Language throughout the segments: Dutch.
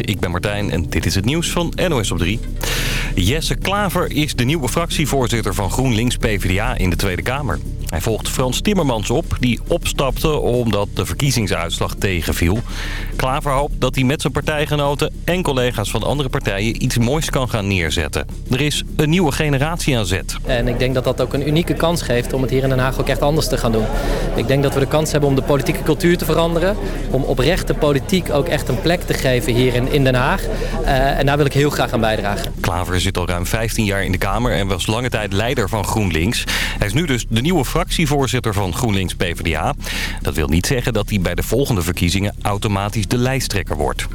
Ik ben Martijn en dit is het nieuws van NOS op 3. Jesse Klaver is de nieuwe fractievoorzitter van GroenLinks PvdA in de Tweede Kamer. Hij volgt Frans Timmermans op, die opstapte omdat de verkiezingsuitslag tegenviel. Klaver hoopt dat hij met zijn partijgenoten en collega's van andere partijen iets moois kan gaan neerzetten. Er is een nieuwe generatie aan zet. En ik denk dat dat ook een unieke kans geeft om het hier in Den Haag ook echt anders te gaan doen. Ik denk dat we de kans hebben om de politieke cultuur te veranderen. Om oprecht de politiek ook echt een plek te geven hier in, in Den Haag. Uh, en daar wil ik heel graag aan bijdragen. Klaver zit al ruim 15 jaar in de Kamer en was lange tijd leider van GroenLinks. Hij is nu dus de nieuwe fractievoorzitter van GroenLinks PvdA. Dat wil niet zeggen dat hij bij de volgende verkiezingen automatisch de lijsttrekker wordt.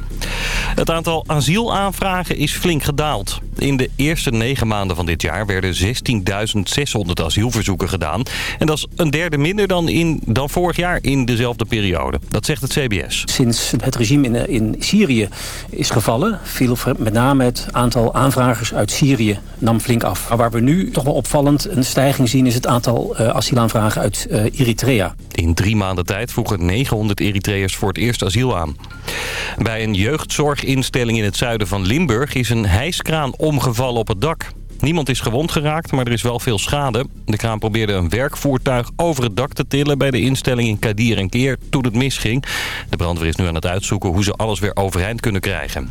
Het aantal asielaanvragen is flink gedaald. In de eerste negen maanden van dit jaar werden 16.600 asielverzoeken gedaan. En dat is een derde minder dan, in, dan vorig jaar in dezelfde periode. Dat zegt het CBS. Sinds het regime in, in Syrië is gevallen... viel met name het aantal aanvragers uit Syrië nam flink af. Maar waar we nu toch wel opvallend een stijging zien... is het aantal uh, asielaanvragen uit uh, Eritrea. In drie maanden tijd vroegen 900 Eritreërs voor het eerst asiel aan. Bij een jeugdzorginstelling in het zuiden van Limburg... is een hijskraan omgevallen op het dak. Niemand is gewond geraakt, maar er is wel veel schade. De kraan probeerde een werkvoertuig over het dak te tillen... bij de instelling in Kadir en Keer toen het misging. De brandweer is nu aan het uitzoeken hoe ze alles weer overeind kunnen krijgen.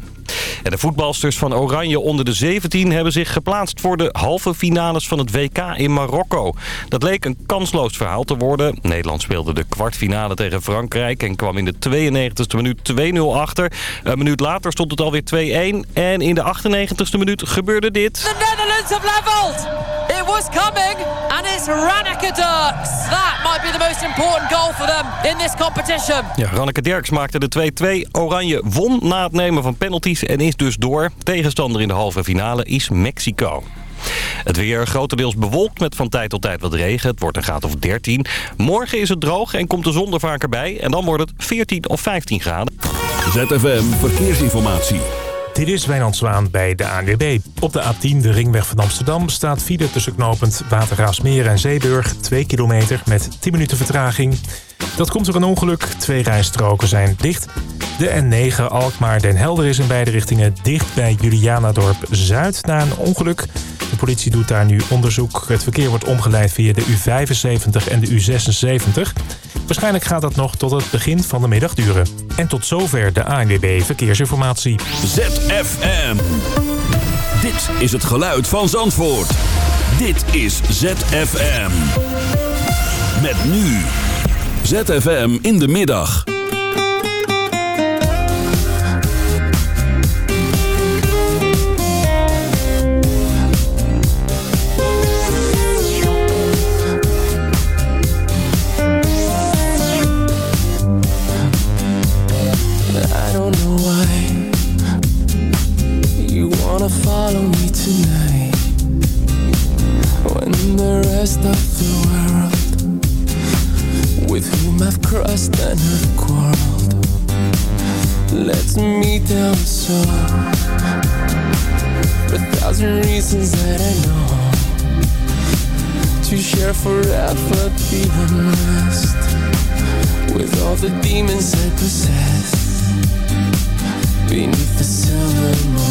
En de voetbalsters van Oranje onder de 17 hebben zich geplaatst voor de halve finales van het WK in Marokko. Dat leek een kansloos verhaal te worden. Nederland speelde de kwartfinale tegen Frankrijk en kwam in de 92e minuut 2-0 achter. Een minuut later stond het alweer 2-1 en in de 98e minuut gebeurde dit. The Netherlands have leveled! It was coming and it's Ranneke Dirks. That might be the most important goal for them in this competition. Ja, Ranneke Dirks maakte de 2-2. Oranje won na het nemen van penalties en is dus door. Tegenstander in de halve finale is Mexico. Het weer grotendeels bewolkt met van tijd tot tijd wat regen. Het wordt een graad of 13. Morgen is het droog en komt de zon er vaker bij. En dan wordt het 14 of 15 graden. ZFM Verkeersinformatie. Dit is Wijnand Zwaan bij de ANWB. Op de A10, de ringweg van Amsterdam, staat file tussen knooppunt Watergraafsmeer en Zeeburg. 2 kilometer met 10 minuten vertraging. Dat komt door een ongeluk. Twee rijstroken zijn dicht. De N9 Alkmaar-Den Helder is in beide richtingen dicht bij Julianadorp Zuid na een ongeluk. De politie doet daar nu onderzoek. Het verkeer wordt omgeleid via de U75 en de U76. Waarschijnlijk gaat dat nog tot het begin van de middag duren. En tot zover de ANWB Verkeersinformatie. ZFM. Dit is het geluid van Zandvoort. Dit is ZFM. Met nu. ZFM in de middag. You wanna follow me tonight when the rest of the world with whom I've crossed and have quarreled lets me down so a thousand reasons that I know to share forever the unrest with all the demons I possess beneath the silver moon.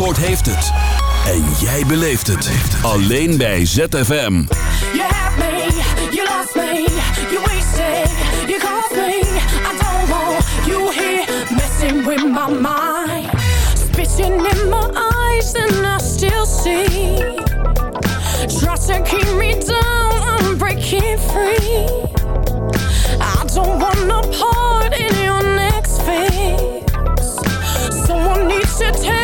Zandvoort heeft het. En jij beleeft het. Alleen bij ZFM. You had me, you lost me, you wasted, you caught me. I don't want you here messing with my mind. Spitting in my eyes and I still see. Try to keep me down, I'm breaking free. I don't want no part in your next phase. Someone needs to tell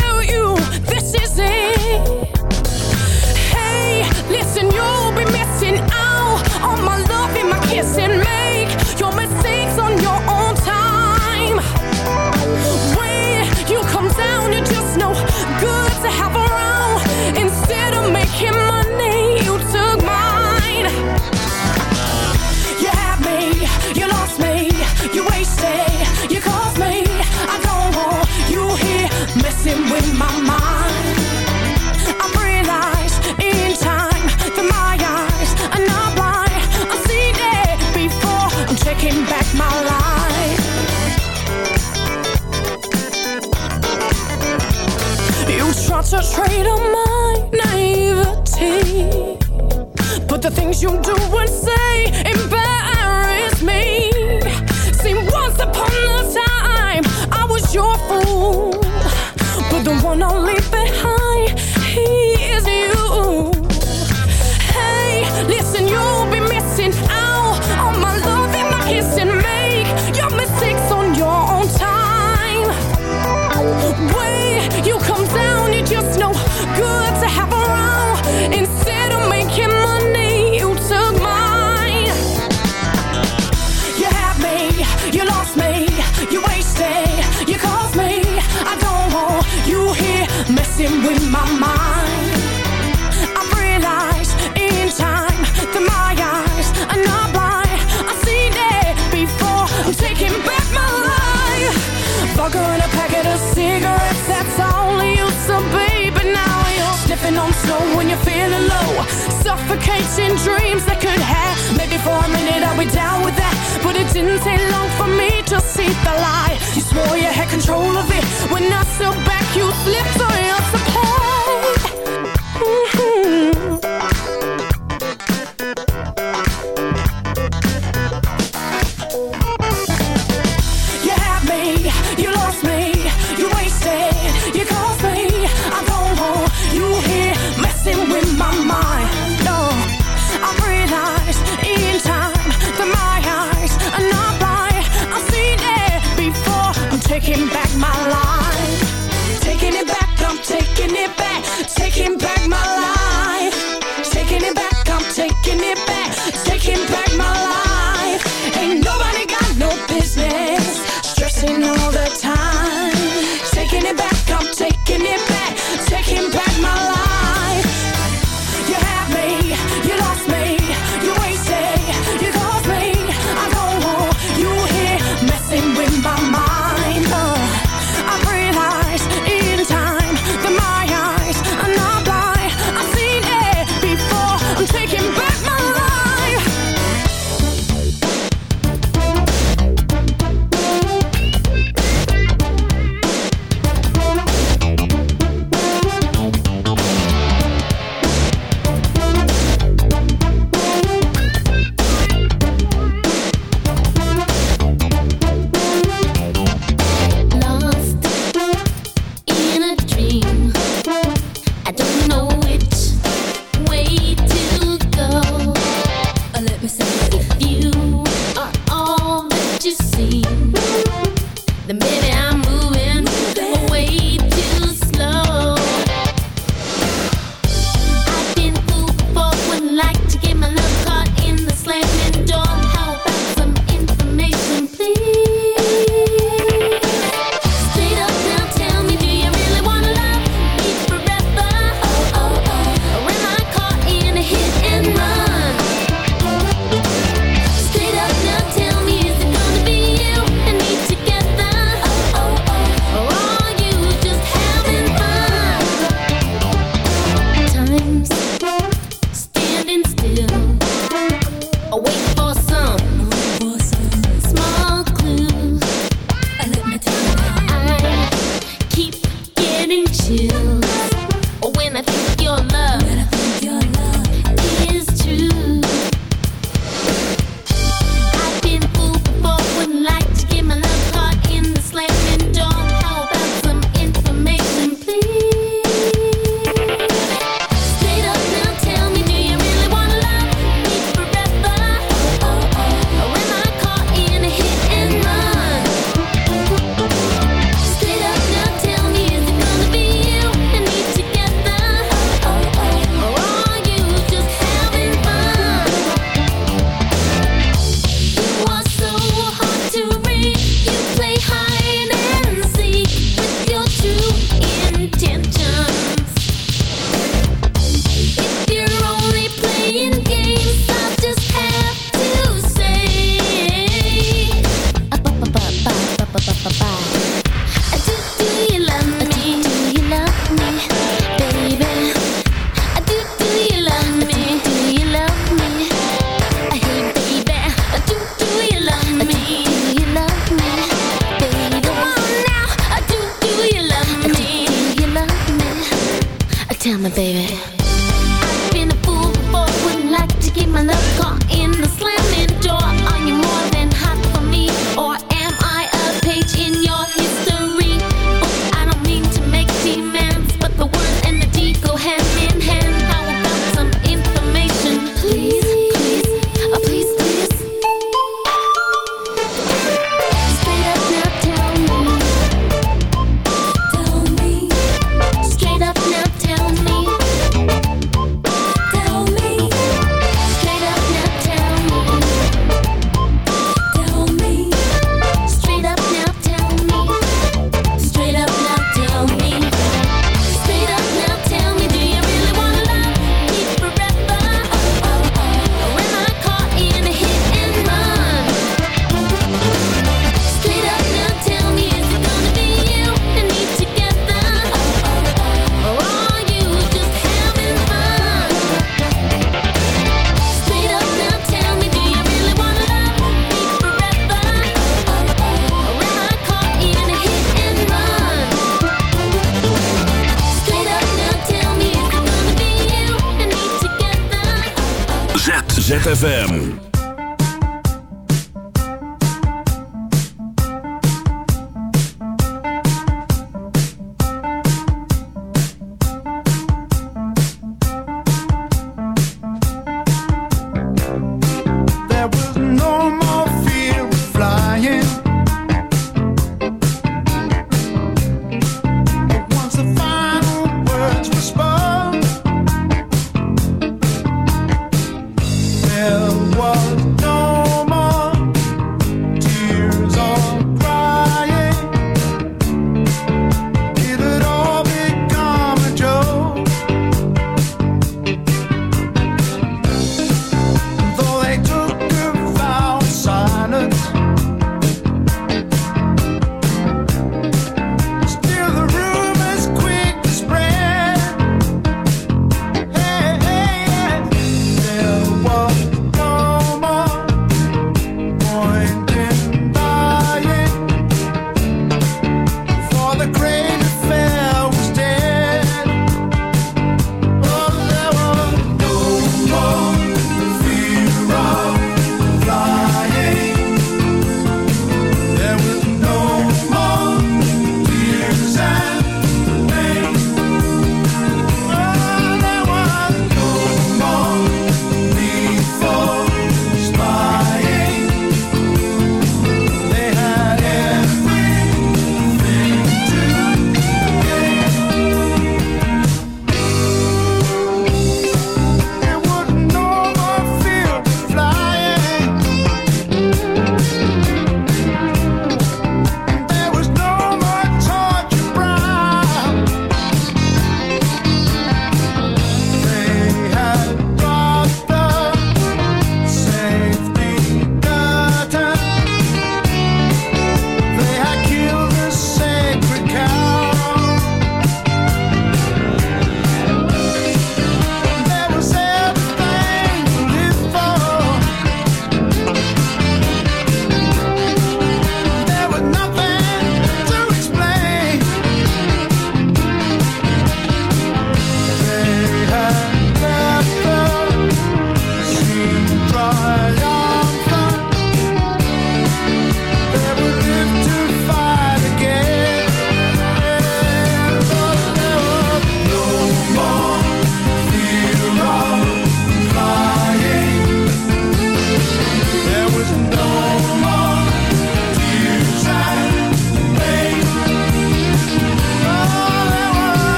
The things you do and say embarrass me. See, once upon a time, I was your fool. But the one I'll leave behind On slow when you're feeling low. Suffocating dreams that could have. Maybe for a minute I'll be down with that. But it didn't take long for me to see the light. You swore you had control of it. When I stood back you flipped on your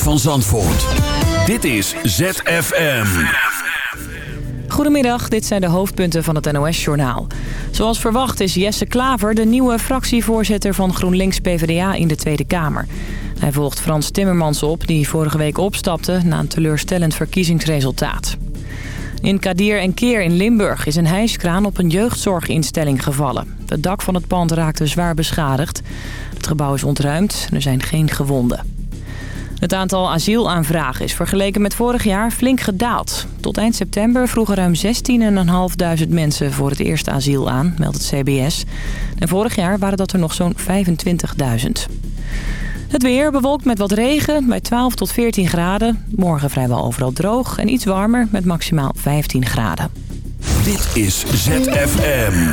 van Zandvoort. Dit is ZFM. Goedemiddag, dit zijn de hoofdpunten van het NOS-journaal. Zoals verwacht is Jesse Klaver de nieuwe fractievoorzitter van GroenLinks-PVDA in de Tweede Kamer. Hij volgt Frans Timmermans op, die vorige week opstapte na een teleurstellend verkiezingsresultaat. In Kadir en Keer in Limburg is een hijskraan op een jeugdzorginstelling gevallen. Het dak van het pand raakte zwaar beschadigd. Het gebouw is ontruimd er zijn geen gewonden. Het aantal asielaanvragen is vergeleken met vorig jaar flink gedaald. Tot eind september vroegen ruim 16.500 mensen voor het eerste asiel aan, meldt het CBS. En vorig jaar waren dat er nog zo'n 25.000. Het weer bewolkt met wat regen bij 12 tot 14 graden. Morgen vrijwel overal droog en iets warmer met maximaal 15 graden. Dit is ZFM.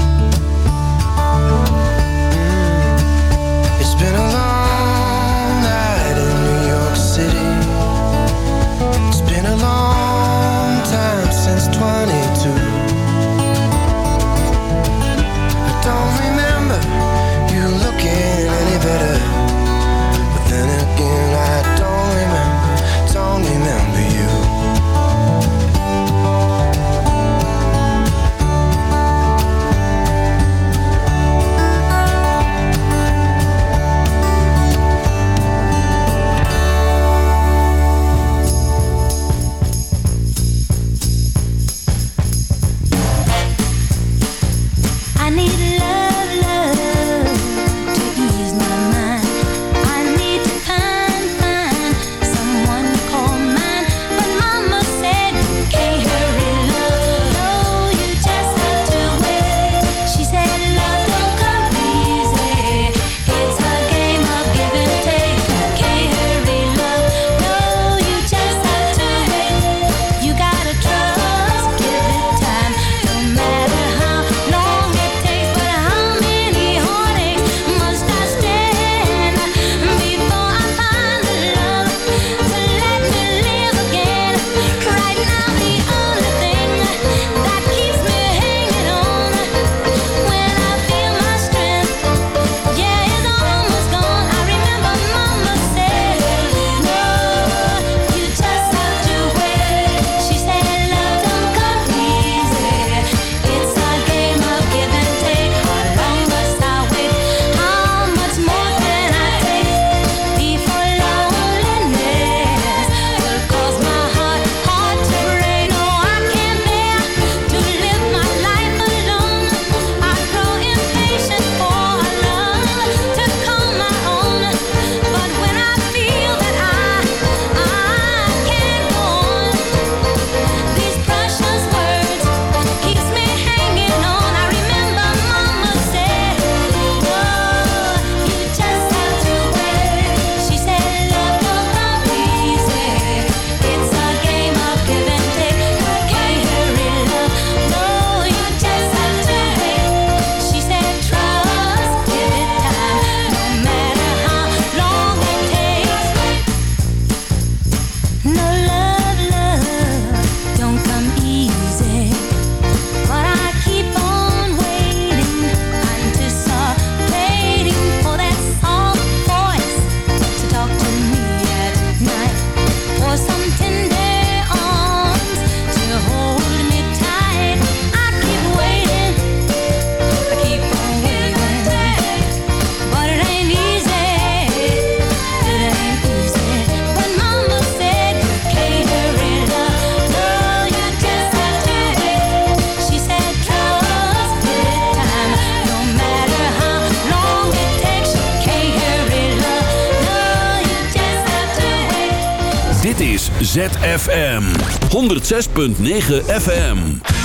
ZFM. 106.9 FM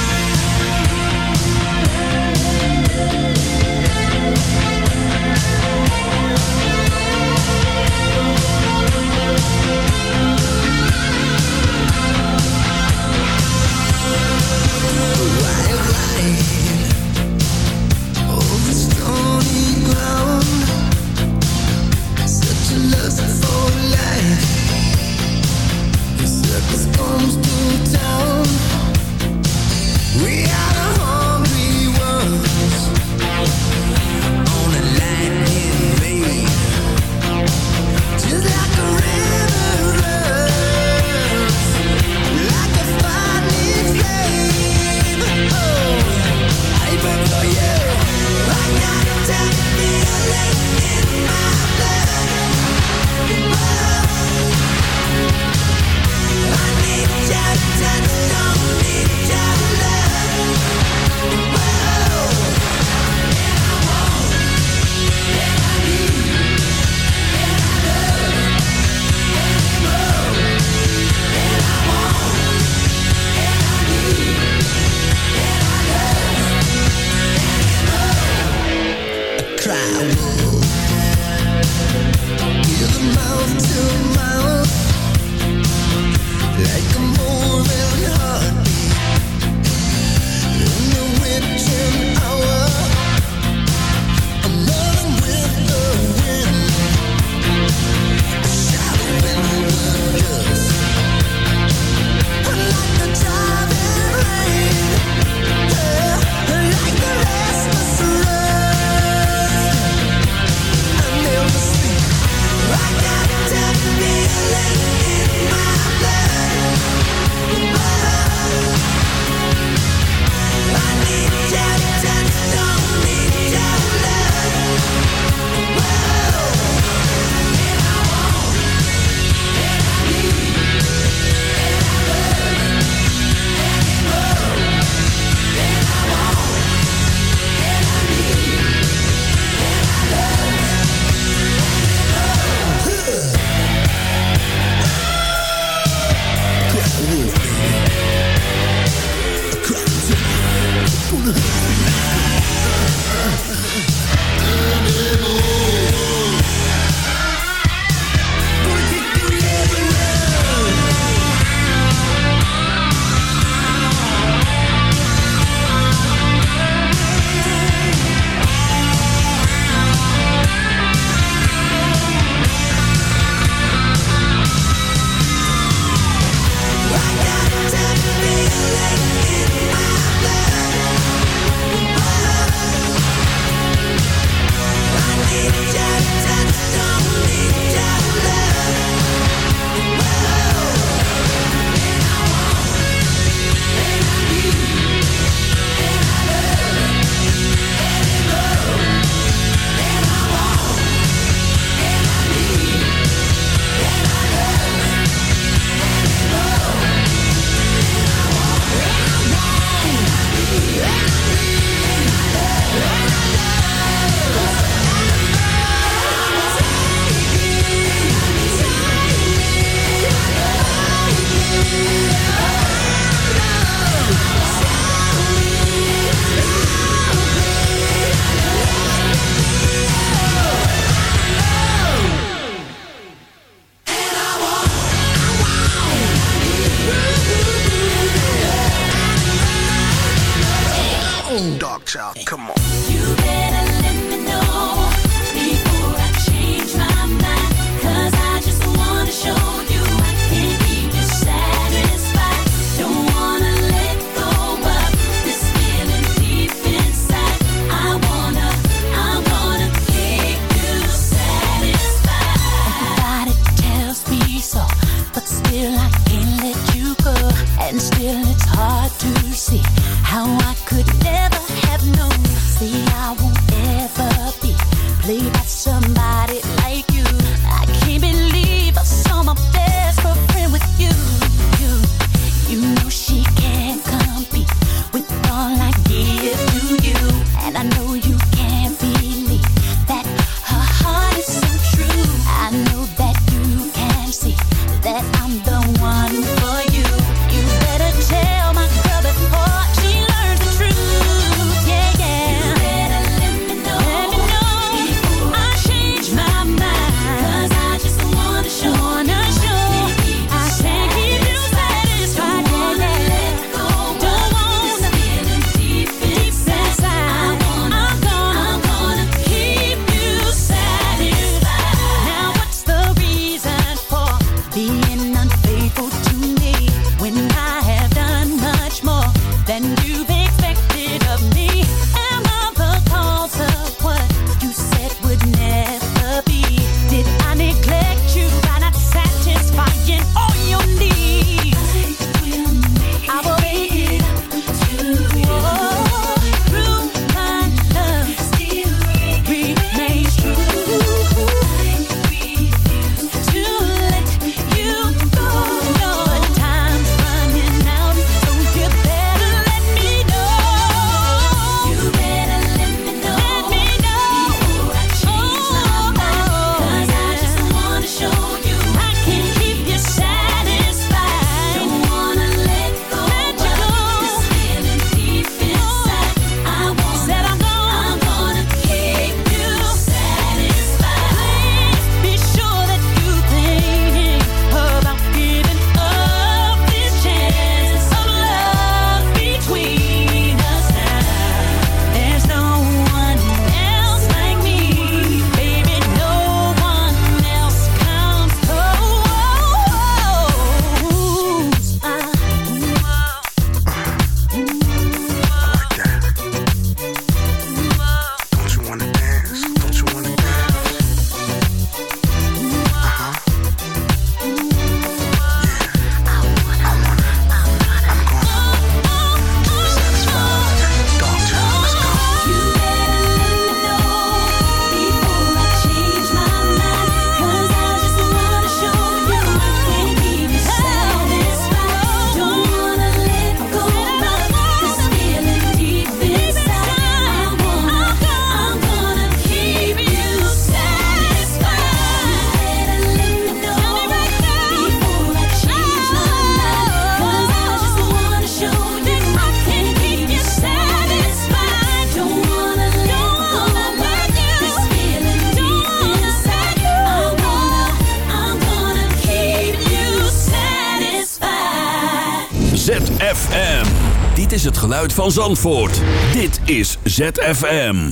geluid van Zandvoort. Dit is ZFM.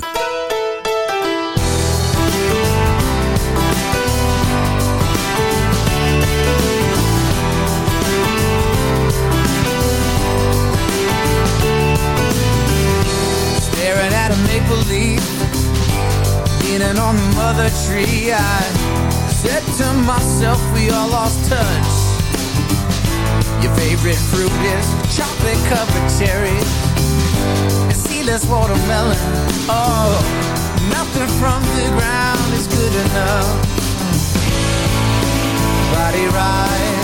Staring at a maple leaf, leaning on the mother tree. I said to myself, we all lost touch. Your favorite fruit is chocolate covered cherries and seedless watermelon. Oh, nothing from the ground is good enough. Body rise,